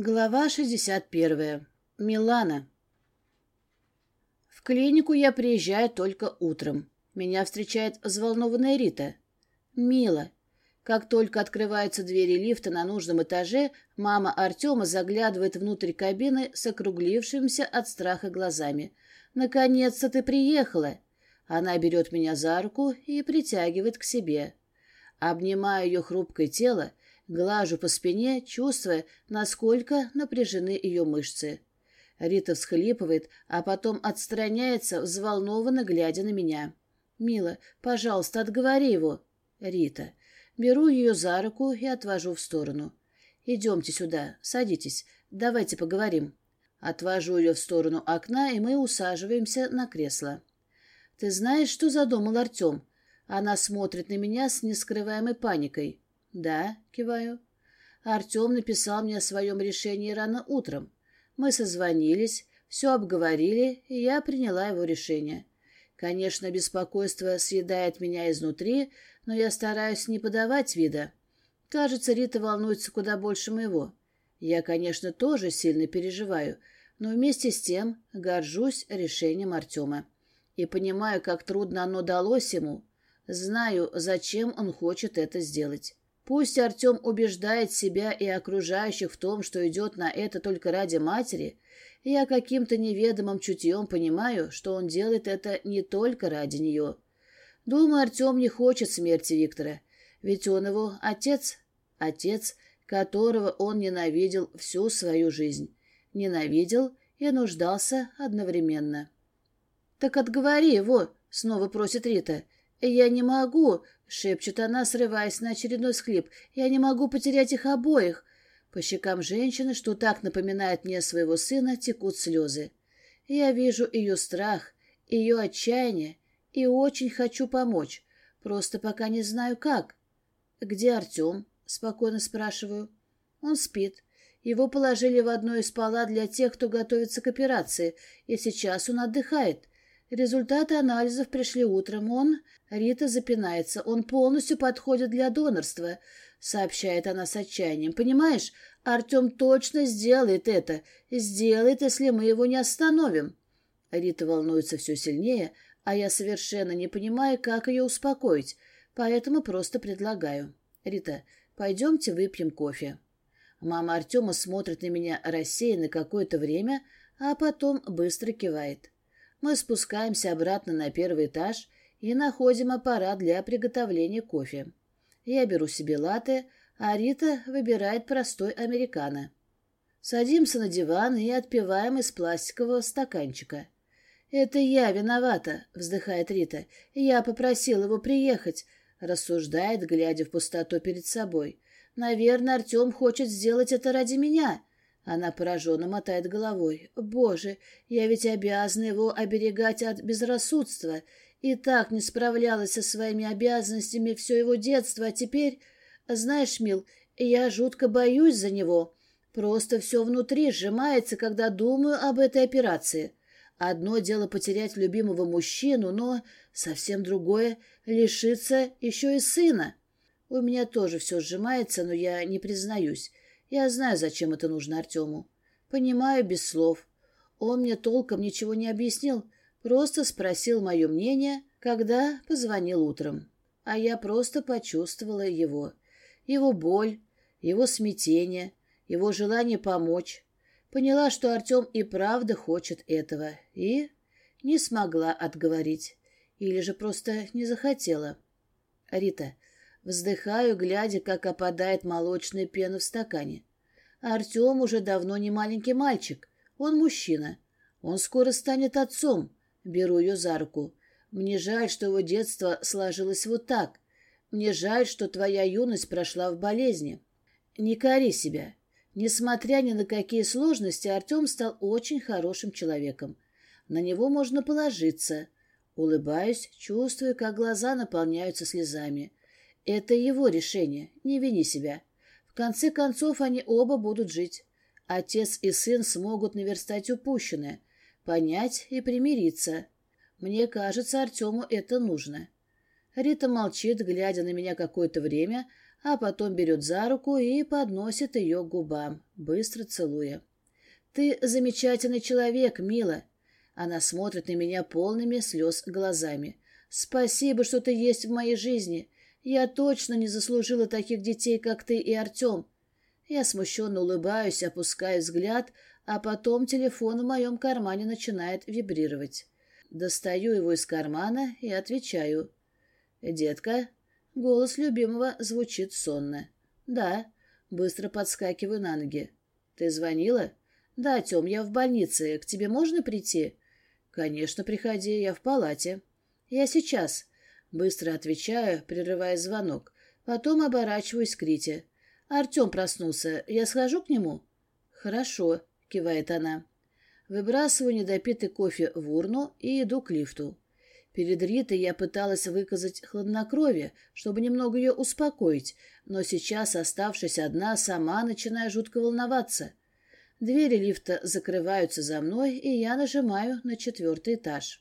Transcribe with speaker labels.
Speaker 1: Глава 61. Милана. В клинику я приезжаю только утром. Меня встречает взволнованная Рита. Мила. Как только открываются двери лифта на нужном этаже, мама Артема заглядывает внутрь кабины с округлившимися от страха глазами. «Наконец-то ты приехала!» Она берет меня за руку и притягивает к себе. Обнимаю ее хрупкое тело, Глажу по спине, чувствуя, насколько напряжены ее мышцы. Рита всхлипывает, а потом отстраняется, взволнованно глядя на меня. «Мила, пожалуйста, отговори его». «Рита». Беру ее за руку и отвожу в сторону. «Идемте сюда, садитесь, давайте поговорим». Отвожу ее в сторону окна, и мы усаживаемся на кресло. «Ты знаешь, что задумал Артем?» Она смотрит на меня с нескрываемой паникой. «Да», — киваю. Артем написал мне о своем решении рано утром. Мы созвонились, все обговорили, и я приняла его решение. Конечно, беспокойство съедает меня изнутри, но я стараюсь не подавать вида. Кажется, Рита волнуется куда больше моего. Я, конечно, тоже сильно переживаю, но вместе с тем горжусь решением Артема. И понимаю, как трудно оно далось ему. Знаю, зачем он хочет это сделать. Пусть Артем убеждает себя и окружающих в том, что идет на это только ради матери, я каким-то неведомым чутьем понимаю, что он делает это не только ради нее. Думаю, Артем не хочет смерти Виктора, ведь он его отец, отец, которого он ненавидел всю свою жизнь. Ненавидел и нуждался одновременно. «Так отговори его», — снова просит Рита. «Я не могу», — шепчет она, срываясь на очередной схлип. «Я не могу потерять их обоих». По щекам женщины, что так напоминает мне своего сына, текут слезы. Я вижу ее страх, ее отчаяние и очень хочу помочь, просто пока не знаю как. «Где Артем?» — спокойно спрашиваю. «Он спит. Его положили в одно из палат для тех, кто готовится к операции, и сейчас он отдыхает. Результаты анализов пришли утром. Он... Рита запинается. Он полностью подходит для донорства, сообщает она с отчаянием. Понимаешь, Артем точно сделает это. Сделает, если мы его не остановим. Рита волнуется все сильнее, а я совершенно не понимаю, как ее успокоить, поэтому просто предлагаю. Рита, пойдемте выпьем кофе. Мама Артема смотрит на меня рассеянно какое-то время, а потом быстро кивает. Мы спускаемся обратно на первый этаж и находим аппарат для приготовления кофе. Я беру себе латте, а Рита выбирает простой американо. Садимся на диван и отпиваем из пластикового стаканчика. «Это я виновата», — вздыхает Рита. «Я попросил его приехать», — рассуждает, глядя в пустоту перед собой. «Наверное, Артем хочет сделать это ради меня. Она пораженно мотает головой. «Боже, я ведь обязана его оберегать от безрассудства. И так не справлялась со своими обязанностями все его детство, а теперь... Знаешь, Мил, я жутко боюсь за него. Просто все внутри сжимается, когда думаю об этой операции. Одно дело потерять любимого мужчину, но совсем другое — лишиться еще и сына. У меня тоже все сжимается, но я не признаюсь. Я знаю, зачем это нужно Артему. Понимаю без слов. Он мне толком ничего не объяснил, просто спросил мое мнение, когда позвонил утром. А я просто почувствовала его. Его боль, его смятение, его желание помочь. Поняла, что Артем и правда хочет этого, и не смогла отговорить. Или же просто не захотела. Рита, Вздыхаю, глядя, как опадает молочная пена в стакане. Артем уже давно не маленький мальчик. Он мужчина. Он скоро станет отцом. Беру ее за руку. Мне жаль, что его детство сложилось вот так. Мне жаль, что твоя юность прошла в болезни. Не кори себя. Несмотря ни на какие сложности, Артем стал очень хорошим человеком. На него можно положиться. Улыбаюсь, чувствую, как глаза наполняются слезами. Это его решение, не вини себя. В конце концов, они оба будут жить. Отец и сын смогут наверстать упущенное, понять и примириться. Мне кажется, Артему это нужно. Рита молчит, глядя на меня какое-то время, а потом берет за руку и подносит ее к губам, быстро целуя. «Ты замечательный человек, мила!» Она смотрит на меня полными слез глазами. «Спасибо, что ты есть в моей жизни. Я точно не заслужила таких детей, как ты и Артем». Я смущенно улыбаюсь, опускаю взгляд, а потом телефон в моем кармане начинает вибрировать. Достаю его из кармана и отвечаю. «Детка?» Голос любимого звучит сонно. «Да». Быстро подскакиваю на ноги. «Ты звонила?» «Да, Тем, я в больнице. К тебе можно прийти?» «Конечно, приходи. Я в палате». «Я сейчас». Быстро отвечаю, прерывая звонок. Потом оборачиваюсь к Рите. «Артем проснулся. Я схожу к нему?» «Хорошо», — кивает она. Выбрасываю недопитый кофе в урну и иду к лифту. Перед Ритой я пыталась выказать хладнокровие, чтобы немного ее успокоить, но сейчас, оставшись одна, сама начинаю жутко волноваться. Двери лифта закрываются за мной, и я нажимаю на четвертый этаж.